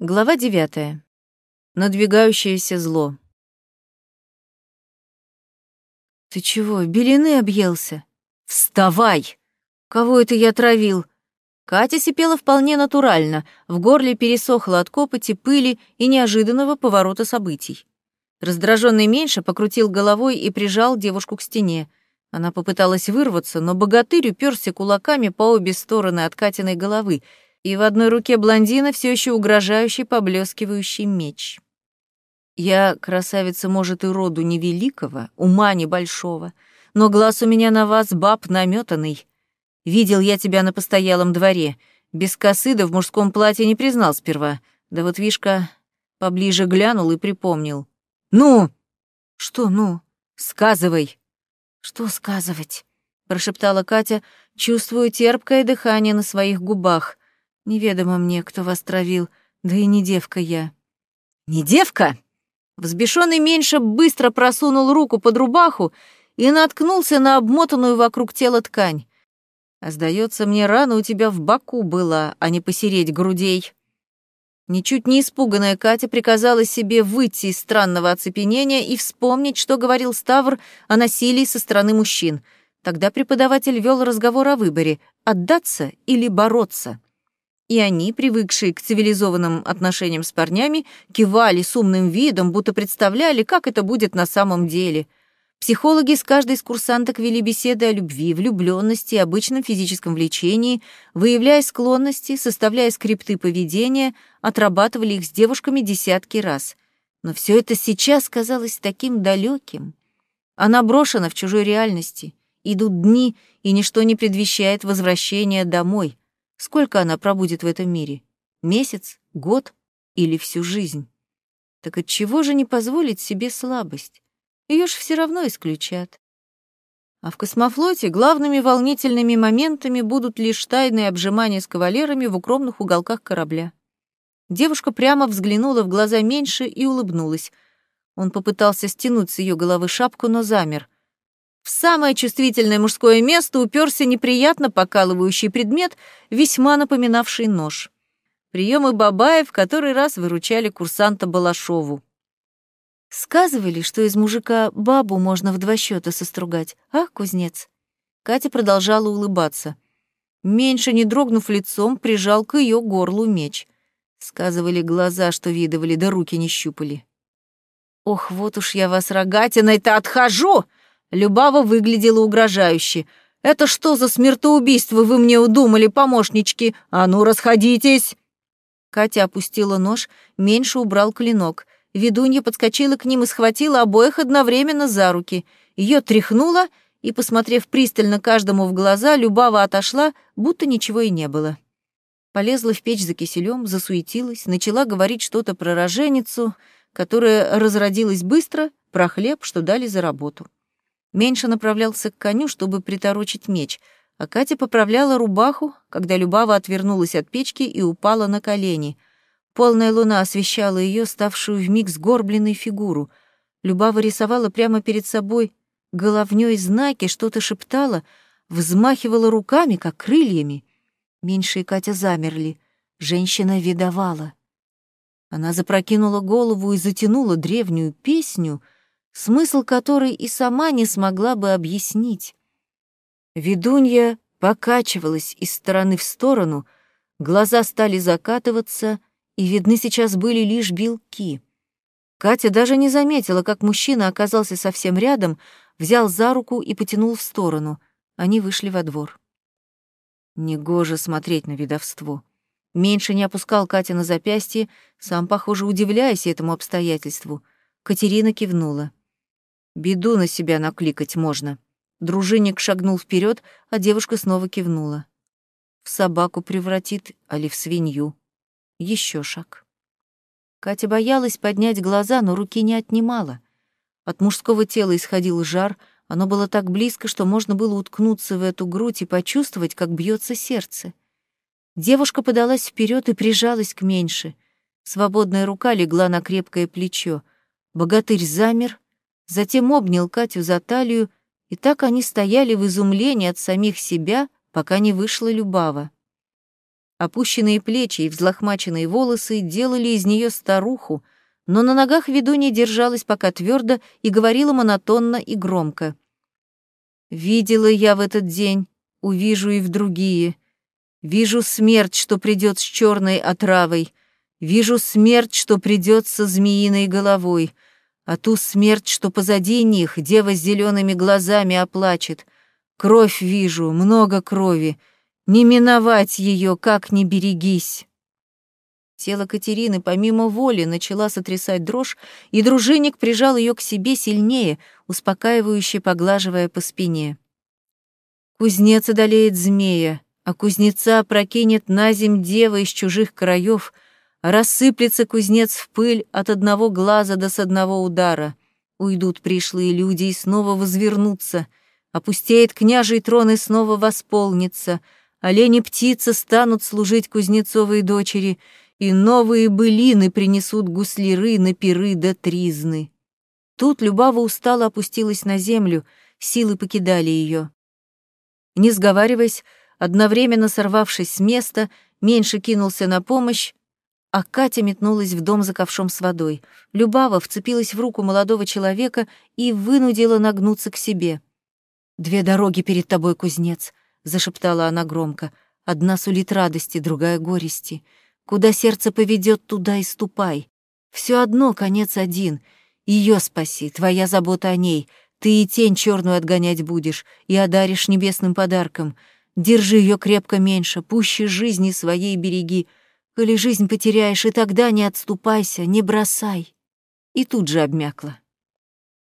Глава девятая. Надвигающееся зло. «Ты чего, белины объелся? Вставай! Кого это я травил?» Катя сипела вполне натурально, в горле пересохло от копоти, пыли и неожиданного поворота событий. Раздраженный меньше покрутил головой и прижал девушку к стене. Она попыталась вырваться, но богатырь уперся кулаками по обе стороны от Катиной головы, и в одной руке блондина все еще угрожающий поблескивающий меч. Я, красавица, может, и роду невеликого, ума небольшого, но глаз у меня на вас, баб, наметанный. Видел я тебя на постоялом дворе. Без косы да в мужском платье не признал сперва. Да вот Вишка поближе глянул и припомнил. «Ну!» «Что «ну»?» «Сказывай!» «Что сказывать?» — прошептала Катя, чувствуя терпкое дыхание на своих губах. «Неведомо мне, кто вас травил, да и не девка я». «Не девка?» Взбешенный меньше быстро просунул руку под рубаху и наткнулся на обмотанную вокруг тела ткань. А сдается мне, рана у тебя в боку была, а не посереть грудей. Ничуть не испуганная Катя приказала себе выйти из странного оцепенения и вспомнить, что говорил Ставр о насилии со стороны мужчин. Тогда преподаватель вел разговор о выборе — отдаться или бороться и они, привыкшие к цивилизованным отношениям с парнями, кивали с умным видом, будто представляли, как это будет на самом деле. Психологи с каждой из курсанток вели беседы о любви, влюбленности и обычном физическом влечении, выявляя склонности, составляя скрипты поведения, отрабатывали их с девушками десятки раз. Но все это сейчас казалось таким далеким. Она брошена в чужой реальности. Идут дни, и ничто не предвещает возвращения домой — Сколько она пробудет в этом мире? Месяц? Год? Или всю жизнь? Так отчего же не позволить себе слабость? Ее ж все равно исключат. А в космофлоте главными волнительными моментами будут лишь тайные обжимания с кавалерами в укромных уголках корабля. Девушка прямо взглянула в глаза меньше и улыбнулась. Он попытался стянуть с ее головы шапку, но замер — в самое чувствительное мужское место уперся неприятно покалывающий предмет, весьма напоминавший нож. Приемы Бабая в который раз выручали курсанта Балашову. «Сказывали, что из мужика бабу можно в два счета состругать, а, кузнец?» Катя продолжала улыбаться. Меньше не дрогнув лицом, прижал к ее горлу меч. Сказывали глаза, что видывали, да руки не щупали. «Ох, вот уж я вас рогатиной-то отхожу!» Любава выглядела угрожающе. «Это что за смертоубийство вы мне удумали, помощнички? А ну, расходитесь!» Катя опустила нож, меньше убрал клинок. Ведунья подскочила к ним и схватила обоих одновременно за руки. Ее тряхнуло, и, посмотрев пристально каждому в глаза, Любава отошла, будто ничего и не было. Полезла в печь за киселем, засуетилась, начала говорить что-то про роженицу, которая разродилась быстро, про хлеб, что дали за работу. Меньше направлялся к коню, чтобы приторочить меч, а Катя поправляла рубаху, когда Любава отвернулась от печки и упала на колени. Полная луна освещала ее, ставшую вмиг сгорбленной фигуру. Любава рисовала прямо перед собой головнёй знаки, что-то шептала, взмахивала руками, как крыльями. Меньше и Катя замерли. Женщина видовала. Она запрокинула голову и затянула древнюю песню — смысл которой и сама не смогла бы объяснить. Ведунья покачивалась из стороны в сторону, глаза стали закатываться, и видны сейчас были лишь белки. Катя даже не заметила, как мужчина оказался совсем рядом, взял за руку и потянул в сторону. Они вышли во двор. Негоже смотреть на видовство. Меньше не опускал Катя на запястье, сам, похоже, удивляясь этому обстоятельству. Катерина кивнула. Беду на себя накликать можно. Дружинник шагнул вперед, а девушка снова кивнула. В собаку превратит, али в свинью. Еще шаг. Катя боялась поднять глаза, но руки не отнимала. От мужского тела исходил жар, оно было так близко, что можно было уткнуться в эту грудь и почувствовать, как бьется сердце. Девушка подалась вперед и прижалась к меньше. Свободная рука легла на крепкое плечо. Богатырь замер, затем обнял Катю за талию, и так они стояли в изумлении от самих себя, пока не вышла Любава. Опущенные плечи и взлохмаченные волосы делали из нее старуху, но на ногах ведунья держалась пока твердо и говорила монотонно и громко. «Видела я в этот день, увижу и в другие. Вижу смерть, что придет с черной отравой. Вижу смерть, что придет со змеиной головой. А ту смерть, что позади них, дева с зелеными глазами оплачет. Кровь вижу, много крови. Не миновать ее, как ни берегись. Тело Катерины помимо воли начала сотрясать дрожь, и дружинник прижал ее к себе сильнее, успокаивающе поглаживая по спине. Кузнец одолеет змея, а кузнеца прокинет на земь дева из чужих краев, рассыплется кузнец в пыль от одного глаза до с одного удара. Уйдут пришлые люди и снова возвернутся, опустеет княжий трон и снова восполнится — Олени-птицы станут служить кузнецовой дочери, и новые былины принесут гусляры на пиры да тризны. Тут Любава устало опустилась на землю, силы покидали ее. Не сговариваясь, одновременно сорвавшись с места, меньше кинулся на помощь, а Катя метнулась в дом за ковшом с водой. Любава вцепилась в руку молодого человека и вынудила нагнуться к себе. «Две дороги перед тобой, кузнец зашептала она громко. Одна сулит радости, другая горести. Куда сердце поведет, туда и ступай. Все одно конец один. Ее спаси, твоя забота о ней. Ты и тень черную отгонять будешь, и одаришь небесным подарком. Держи ее крепко меньше, пуще жизни своей береги. Коли жизнь потеряешь, и тогда не отступайся, не бросай. И тут же обмякла.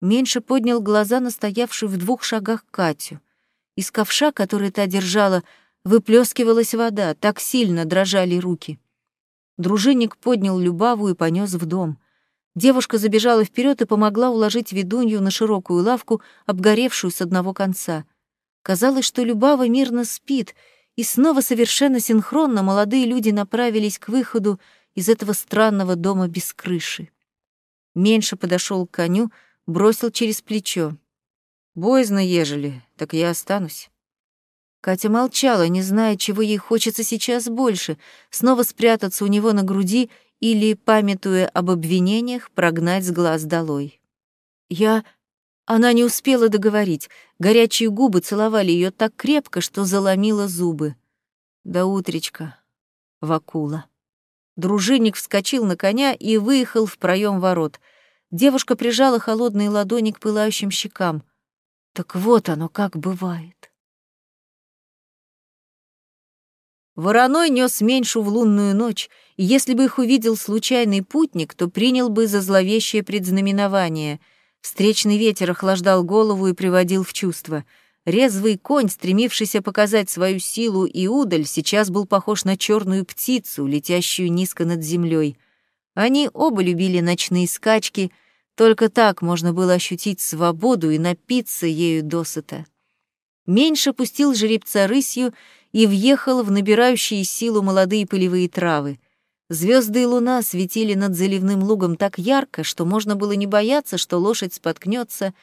Меньше поднял глаза на стоявшую в двух шагах Катю — из ковша, который та держала, выплескивалась вода, так сильно дрожали руки. Дружинник поднял Любаву и понес в дом. Девушка забежала вперед и помогла уложить ведунью на широкую лавку, обгоревшую с одного конца. Казалось, что Любава мирно спит, и снова совершенно синхронно молодые люди направились к выходу из этого странного дома без крыши. Меньше подошел к коню, бросил через плечо. Боязно, ежели, так я останусь. Катя молчала, не зная, чего ей хочется сейчас больше, снова спрятаться у него на груди или, памятуя об обвинениях, прогнать с глаз долой. Я... Она не успела договорить. Горячие губы целовали ее так крепко, что заломила зубы. Да утречка, Вакула. Дружинник вскочил на коня и выехал в проем ворот. Девушка прижала холодные ладони к пылающим щекам. Так вот оно как бывает. Вороной нес меньшу в лунную ночь, и если бы их увидел случайный путник, то принял бы за зловещее предзнаменование. Встречный ветер охлаждал голову и приводил в чувство. Резвый конь, стремившийся показать свою силу и удаль, сейчас был похож на черную птицу, летящую низко над землей. Они оба любили ночные скачки — только так можно было ощутить свободу и напиться ею досыта. Меньше пустил жеребца рысью и въехал в набирающие силу молодые полевые травы. Звезды и луна светили над заливным лугом так ярко, что можно было не бояться, что лошадь споткнется,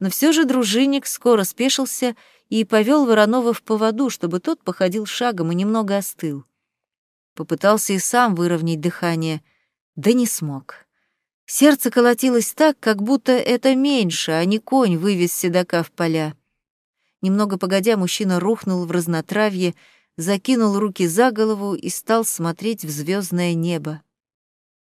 но все же дружинник скоро спешился и повел Воронова в поводу, чтобы тот походил шагом и немного остыл. Попытался и сам выровнять дыхание, да не смог. Сердце колотилось так, как будто это меньше, а не конь вывез седока в поля. Немного погодя, мужчина рухнул в разнотравье, закинул руки за голову и стал смотреть в звездное небо.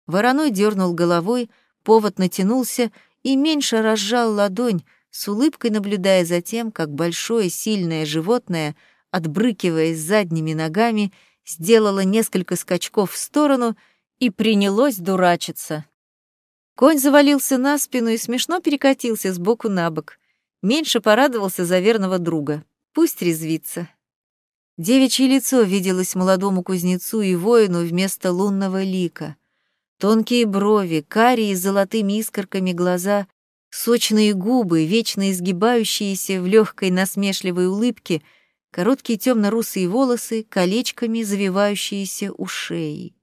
Вороной дернул головой, повод натянулся и меньше разжал ладонь, с улыбкой наблюдая за тем, как большое сильное животное, отбрыкиваясь задними ногами, сделало несколько скачков в сторону и принялось дурачиться. Конь завалился на спину и смешно перекатился с боку на бок. Меньше порадовался за верного друга. Пусть резвится. Девичье лицо виделось молодому кузнецу и воину вместо лунного лика. Тонкие брови, карие с золотыми искорками глаза, сочные губы, вечно изгибающиеся в легкой насмешливой улыбке, короткие темно-русые волосы, колечками завивающиеся у шеи.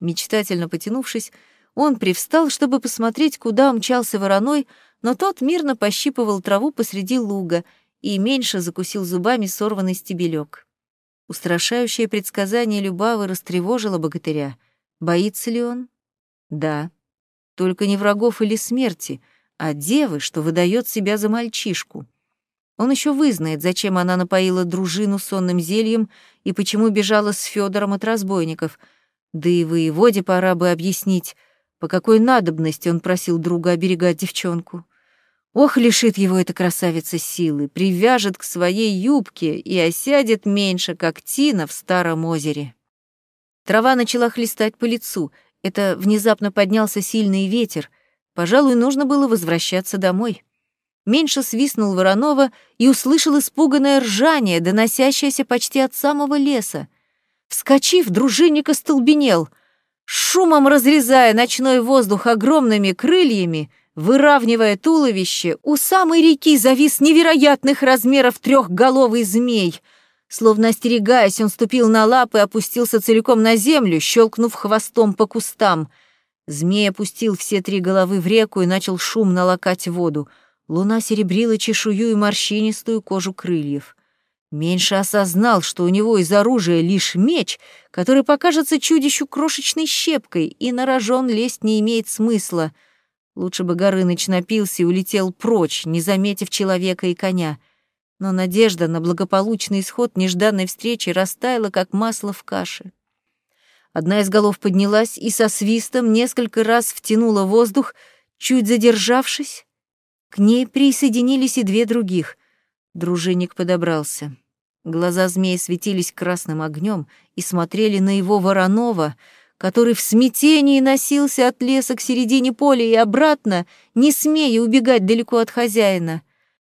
Мечтательно потянувшись, он привстал, чтобы посмотреть, куда умчался вороной, но тот мирно пощипывал траву посреди луга и меньше закусил зубами сорванный стебелек. Устрашающее предсказание Любавы растревожило богатыря. Боится ли он? Да. Только не врагов или смерти, а девы, что выдает себя за мальчишку. Он еще вызнает, зачем она напоила дружину сонным зельем и почему бежала с Федором от разбойников. Да и воеводе пора бы объяснить, по какой надобности он просил друга оберегать девчонку. Ох, лишит его эта красавица силы, привяжет к своей юбке и осядет меньше, как тина в старом озере. Трава начала хлестать по лицу. Это внезапно поднялся сильный ветер. Пожалуй, нужно было возвращаться домой. Меньше свистнул Воронова и услышал испуганное ржание, доносящееся почти от самого леса. Вскочив, дружинник остолбенел. Шумом разрезая ночной воздух огромными крыльями — Выравнивая туловище, у самой реки завис невероятных размеров трехголовый змей. Словно остерегаясь, он ступил на лапы и опустился целиком на землю, щелкнув хвостом по кустам. Змей опустил все три головы в реку и начал шумно лакать воду. Луна серебрила чешую и морщинистую кожу крыльев. Меньше осознал, что у него из оружия лишь меч, который покажется чудищу крошечной щепкой, и на рожон лезть не имеет смысла — Лучше бы Горыныч напился и улетел прочь, не заметив человека и коня. Но надежда на благополучный исход нежданной встречи растаяла, как масло в каше. Одна из голов поднялась и со свистом несколько раз втянула воздух, чуть задержавшись. К ней присоединились и две других. Дружинник подобрался. Глаза змеи светились красным огнем и смотрели на его Воронова — который в смятении носился от леса к середине поля и обратно, не смея убегать далеко от хозяина.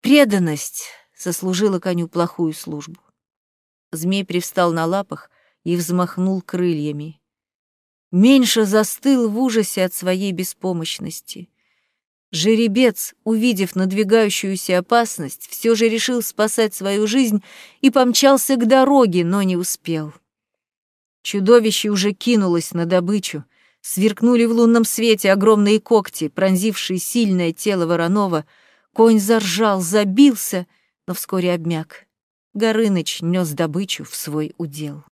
Преданность сослужила коню плохую службу. Змей привстал на лапах и взмахнул крыльями. Меньше застыл в ужасе от своей беспомощности. Жеребец, увидев надвигающуюся опасность, все же решил спасать свою жизнь и помчался к дороге, но не успел. Чудовище уже кинулось на добычу. Сверкнули в лунном свете огромные когти, пронзившие сильное тело Воронова. Конь заржал, забился, но вскоре обмяк. Горыныч нес добычу в свой удел.